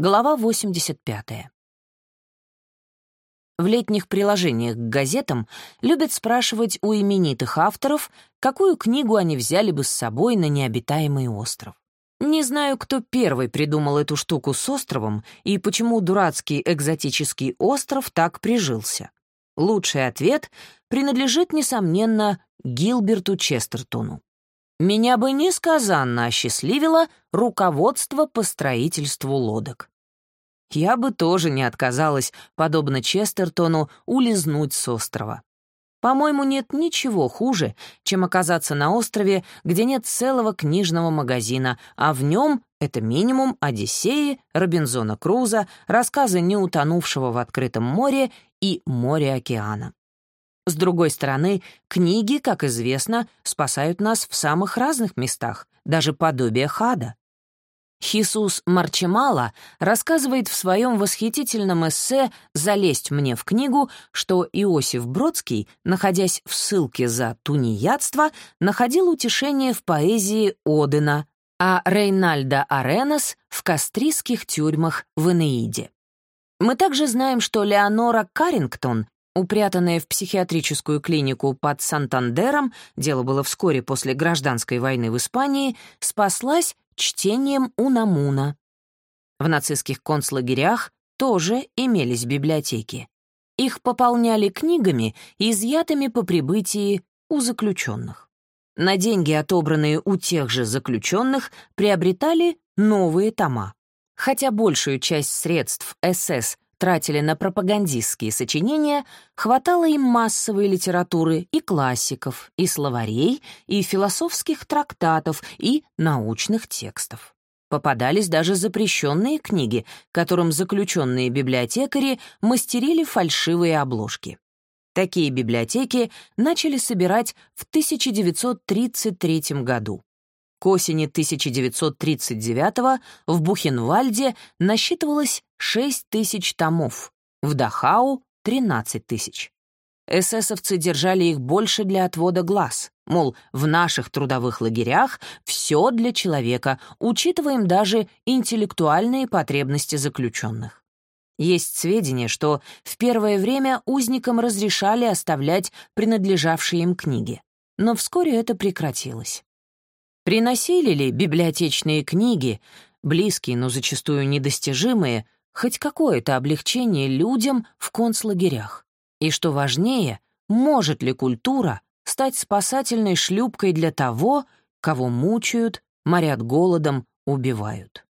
Глава 85. В летних приложениях к газетам любят спрашивать у именитых авторов, какую книгу они взяли бы с собой на необитаемый остров. Не знаю, кто первый придумал эту штуку с островом и почему дурацкий экзотический остров так прижился. Лучший ответ принадлежит, несомненно, Гилберту Честертону. Меня бы несказанно осчастливило руководство по строительству лодок. Я бы тоже не отказалась, подобно Честертону, улизнуть с острова. По-моему, нет ничего хуже, чем оказаться на острове, где нет целого книжного магазина, а в нем это минимум Одиссеи, Робинзона Круза, рассказы неутонувшего в открытом море и море-океана. С другой стороны, книги, как известно, спасают нас в самых разных местах, даже подобие хада. Хисус Марчемала рассказывает в своем восхитительном эссе «Залезть мне в книгу», что Иосиф Бродский, находясь в ссылке за тунеядство, находил утешение в поэзии Одена, а Рейнальдо Аренас — в кастрийских тюрьмах в Энеиде. Мы также знаем, что Леонора Каррингтон Упрятанная в психиатрическую клинику под Сантандером, дело было вскоре после гражданской войны в Испании, спаслась чтением Унамуна. В нацистских концлагерях тоже имелись библиотеки. Их пополняли книгами, изъятыми по прибытии у заключенных. На деньги, отобранные у тех же заключенных, приобретали новые тома. Хотя большую часть средств СС тратили на пропагандистские сочинения, хватало им массовой литературы и классиков, и словарей, и философских трактатов, и научных текстов. Попадались даже запрещенные книги, которым заключенные библиотекари мастерили фальшивые обложки. Такие библиотеки начали собирать в 1933 году. К осени 1939 в Бухенвальде насчитывалось 6 тысяч томов, в Дахау — 13 тысяч. Эсэсовцы держали их больше для отвода глаз, мол, в наших трудовых лагерях все для человека, учитываем даже интеллектуальные потребности заключенных. Есть сведения, что в первое время узникам разрешали оставлять принадлежавшие им книги, но вскоре это прекратилось. Приносили ли библиотечные книги, близкие, но зачастую недостижимые, хоть какое-то облегчение людям в концлагерях? И что важнее, может ли культура стать спасательной шлюпкой для того, кого мучают, морят голодом, убивают?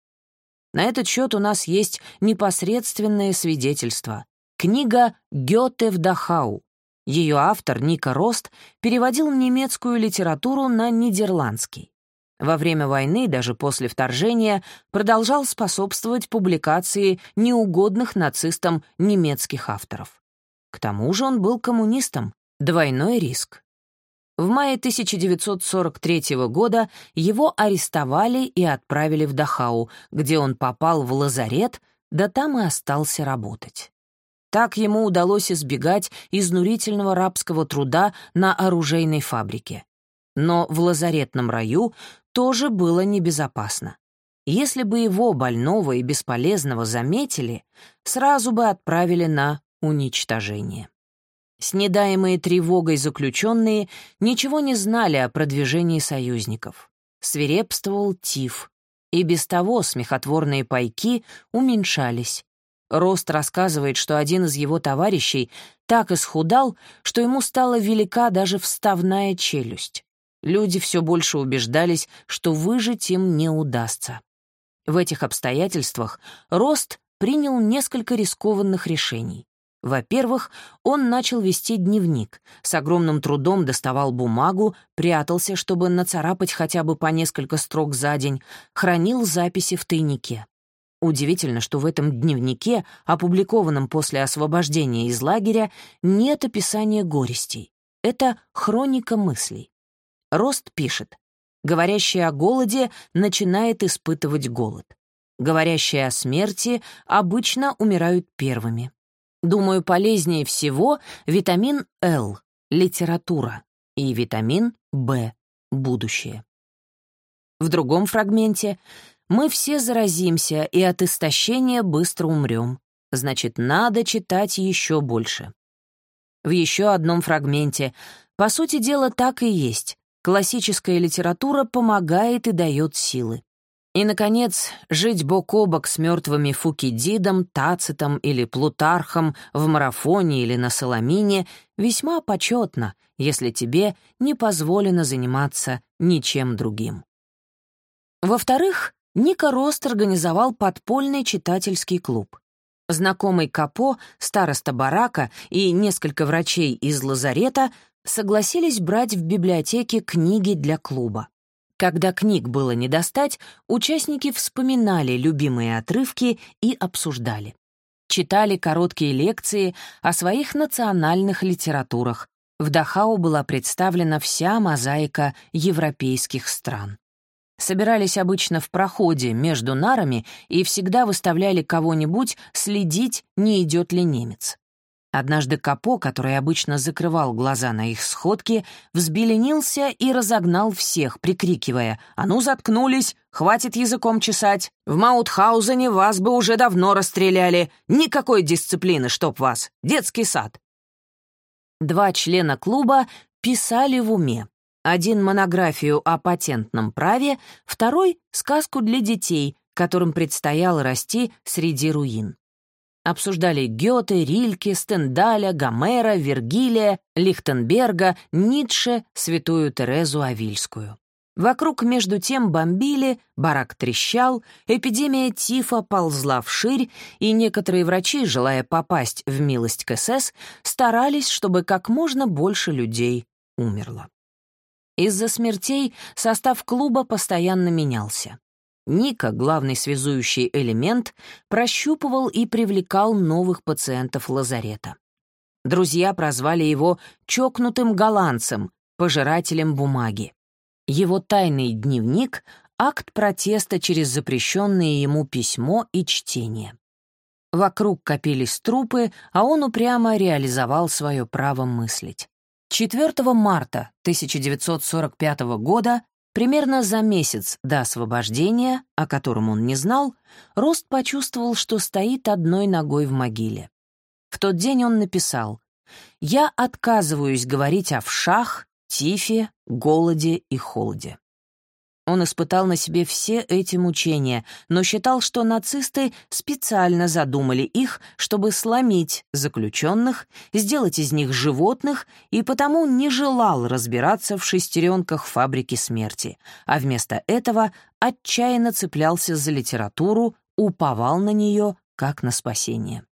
На этот счет у нас есть непосредственное свидетельство. Книга «Гёте в Дахау». Ее автор, Ника Рост, переводил немецкую литературу на нидерландский. Во время войны, даже после вторжения, продолжал способствовать публикации неугодных нацистам немецких авторов. К тому же он был коммунистом, двойной риск. В мае 1943 года его арестовали и отправили в Дахау, где он попал в лазарет, да там и остался работать. Так ему удалось избегать изнурительного рабского труда на оружейной фабрике. Но в лазаретном раю тоже было небезопасно. Если бы его, больного и бесполезного, заметили, сразу бы отправили на уничтожение. Снедаемые тревогой заключенные ничего не знали о продвижении союзников. Свирепствовал тиф, и без того смехотворные пайки уменьшались. Рост рассказывает, что один из его товарищей так исхудал, что ему стала велика даже вставная челюсть люди все больше убеждались, что выжить им не удастся. В этих обстоятельствах Рост принял несколько рискованных решений. Во-первых, он начал вести дневник, с огромным трудом доставал бумагу, прятался, чтобы нацарапать хотя бы по несколько строк за день, хранил записи в тайнике. Удивительно, что в этом дневнике, опубликованном после освобождения из лагеря, нет описания горестей. Это хроника мыслей. Рост пишет. Говорящий о голоде начинает испытывать голод. Говорящие о смерти обычно умирают первыми. Думаю, полезнее всего витамин Л — литература, и витамин В — будущее. В другом фрагменте мы все заразимся и от истощения быстро умрем. Значит, надо читать еще больше. В еще одном фрагменте. По сути дела, так и есть. Классическая литература помогает и дает силы. И, наконец, жить бок о бок с мертвыми Фукидидом, Тацитом или Плутархом в марафоне или на Соломине весьма почетно, если тебе не позволено заниматься ничем другим. Во-вторых, Ника Рост организовал подпольный читательский клуб. Знакомый Капо, староста барака и несколько врачей из лазарета согласились брать в библиотеке книги для клуба. Когда книг было не достать, участники вспоминали любимые отрывки и обсуждали. Читали короткие лекции о своих национальных литературах. В Дахау была представлена вся мозаика европейских стран. Собирались обычно в проходе между нарами и всегда выставляли кого-нибудь следить, не идет ли немец. Однажды Капо, который обычно закрывал глаза на их сходки, взбеленился и разогнал всех, прикрикивая «А ну, заткнулись! Хватит языком чесать! В Маутхаузене вас бы уже давно расстреляли! Никакой дисциплины, чтоб вас! Детский сад!» Два члена клуба писали в уме. Один — монографию о патентном праве, второй — сказку для детей, которым предстояло расти среди руин. Обсуждали Гёте, Рильке, Стендаля, Гомера, Вергилия, Лихтенберга, Ницше, святую Терезу Авильскую. Вокруг между тем бомбили, барак трещал, эпидемия тифа ползла вширь, и некоторые врачи, желая попасть в милость к СС, старались, чтобы как можно больше людей умерло. Из-за смертей состав клуба постоянно менялся. Ника, главный связующий элемент, прощупывал и привлекал новых пациентов лазарета. Друзья прозвали его «чокнутым голландцем», «пожирателем бумаги». Его тайный дневник — акт протеста через запрещенное ему письмо и чтение. Вокруг копились трупы, а он упрямо реализовал свое право мыслить. 4 марта 1945 года Примерно за месяц до освобождения, о котором он не знал, Рост почувствовал, что стоит одной ногой в могиле. В тот день он написал «Я отказываюсь говорить о вшах, тифе, голоде и холоде». Он испытал на себе все эти мучения, но считал, что нацисты специально задумали их, чтобы сломить заключенных, сделать из них животных, и потому не желал разбираться в шестеренках фабрики смерти, а вместо этого отчаянно цеплялся за литературу, уповал на нее как на спасение.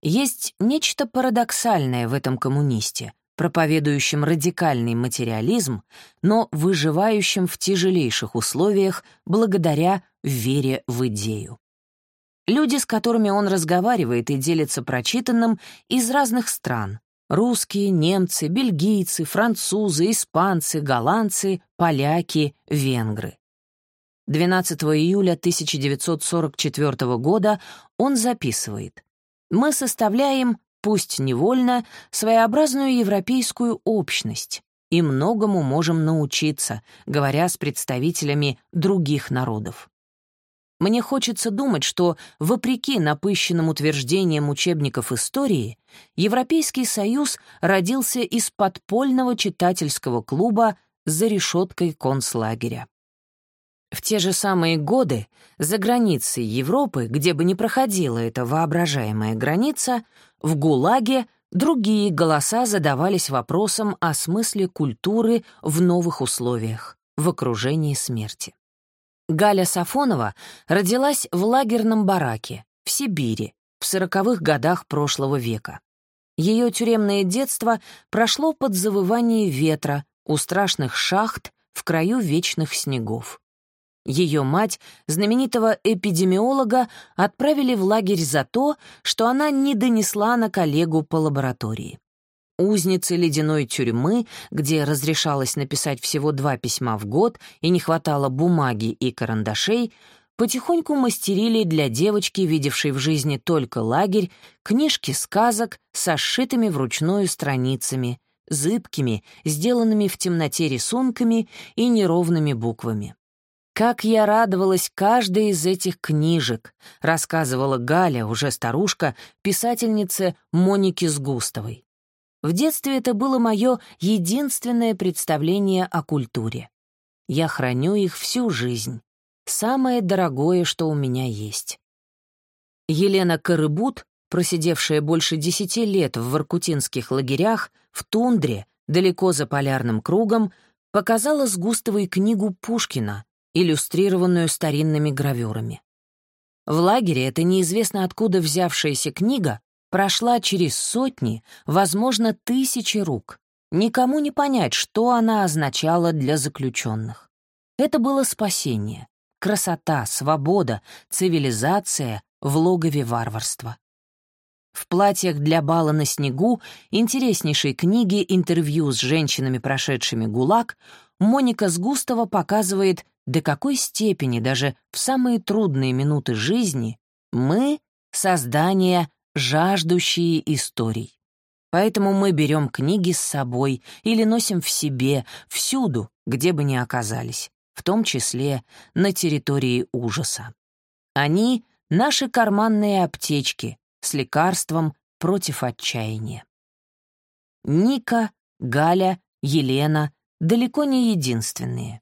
Есть нечто парадоксальное в этом коммунисте, проповедующим радикальный материализм, но выживающим в тяжелейших условиях благодаря вере в идею. Люди, с которыми он разговаривает и делится прочитанным, из разных стран. Русские, немцы, бельгийцы, французы, испанцы, голландцы, поляки, венгры. 12 июля 1944 года он записывает «Мы составляем пусть невольно, своеобразную европейскую общность и многому можем научиться, говоря с представителями других народов. Мне хочется думать, что, вопреки напыщенным утверждениям учебников истории, Европейский Союз родился из подпольного читательского клуба за решеткой концлагеря. В те же самые годы за границей Европы, где бы ни проходила эта воображаемая граница, в ГУЛАГе другие голоса задавались вопросом о смысле культуры в новых условиях, в окружении смерти. Галя Сафонова родилась в лагерном бараке в Сибири в сороковых годах прошлого века. Ее тюремное детство прошло под завывание ветра у страшных шахт в краю вечных снегов. Ее мать, знаменитого эпидемиолога, отправили в лагерь за то, что она не донесла на коллегу по лаборатории. Узницы ледяной тюрьмы, где разрешалось написать всего два письма в год и не хватало бумаги и карандашей, потихоньку мастерили для девочки, видевшей в жизни только лагерь, книжки сказок со сшитыми вручную страницами, зыбкими, сделанными в темноте рисунками и неровными буквами. Как я радовалась каждой из этих книжек, рассказывала Галя, уже старушка, писательнице Монике Сгустовой. В детстве это было мое единственное представление о культуре. Я храню их всю жизнь. Самое дорогое, что у меня есть. Елена Карыбут, просидевшая больше десяти лет в воркутинских лагерях, в тундре, далеко за полярным кругом, показала с Густовой книгу Пушкина, иллюстрированную старинными гравюрами. В лагере эта неизвестно откуда взявшаяся книга прошла через сотни, возможно, тысячи рук. Никому не понять, что она означала для заключенных. Это было спасение, красота, свобода, цивилизация в логове варварства. В платьях для бала на снегу, интереснейшей книги интервью с женщинами, прошедшими ГУЛАГ, Моника Сгустова показывает, до какой степени даже в самые трудные минуты жизни мы — создание, жаждущие историй. Поэтому мы берем книги с собой или носим в себе, всюду, где бы ни оказались, в том числе на территории ужаса. Они — наши карманные аптечки с лекарством против отчаяния. Ника, Галя, Елена далеко не единственные.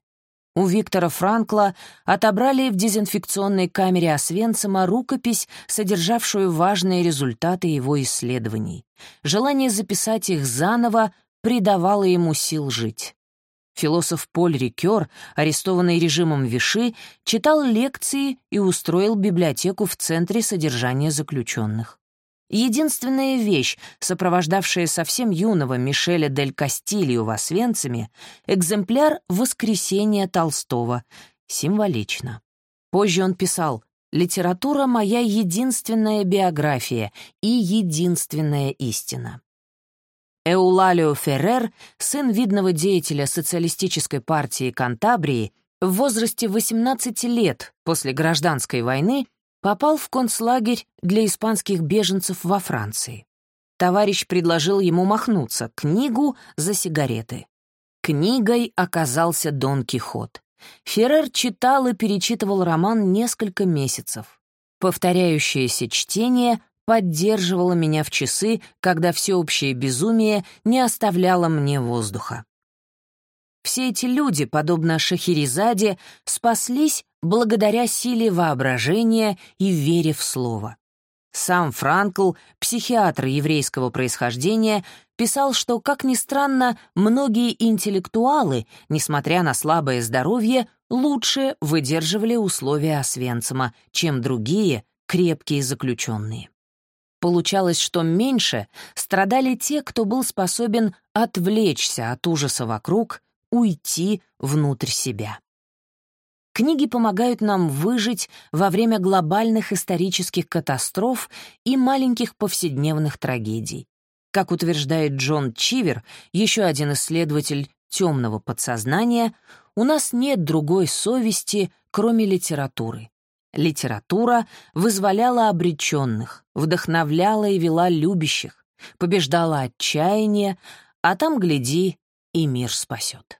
У Виктора Франкла отобрали в дезинфекционной камере Освенцима рукопись, содержавшую важные результаты его исследований. Желание записать их заново придавало ему сил жить. Философ Поль Рикер, арестованный режимом Виши, читал лекции и устроил библиотеку в центре содержания заключенных. Единственная вещь, сопровождавшая совсем юного Мишеля дель Кастилью в Освенциме, экземпляр «Воскресения Толстого», символично. Позже он писал «Литература — моя единственная биография и единственная истина». Эулалио Феррер, сын видного деятеля социалистической партии Кантабрии, в возрасте 18 лет после гражданской войны попал в концлагерь для испанских беженцев во Франции. Товарищ предложил ему махнуться книгу за сигареты. Книгой оказался Дон Кихот. Феррер читал и перечитывал роман несколько месяцев. Повторяющееся чтение поддерживало меня в часы, когда всеобщее безумие не оставляло мне воздуха. Все эти люди, подобно Шахерезаде, спаслись благодаря силе воображения и вере в слово. Сам Франкл, психиатр еврейского происхождения, писал, что, как ни странно, многие интеллектуалы, несмотря на слабое здоровье, лучше выдерживали условия Освенцима, чем другие крепкие заключенные. Получалось, что меньше страдали те, кто был способен отвлечься от ужаса вокруг уйти внутрь себя. Книги помогают нам выжить во время глобальных исторических катастроф и маленьких повседневных трагедий. Как утверждает Джон Чивер, еще один исследователь темного подсознания, у нас нет другой совести, кроме литературы. Литература вызволяла обреченных, вдохновляла и вела любящих, побеждала отчаяние, а там, гляди, и мир спасет.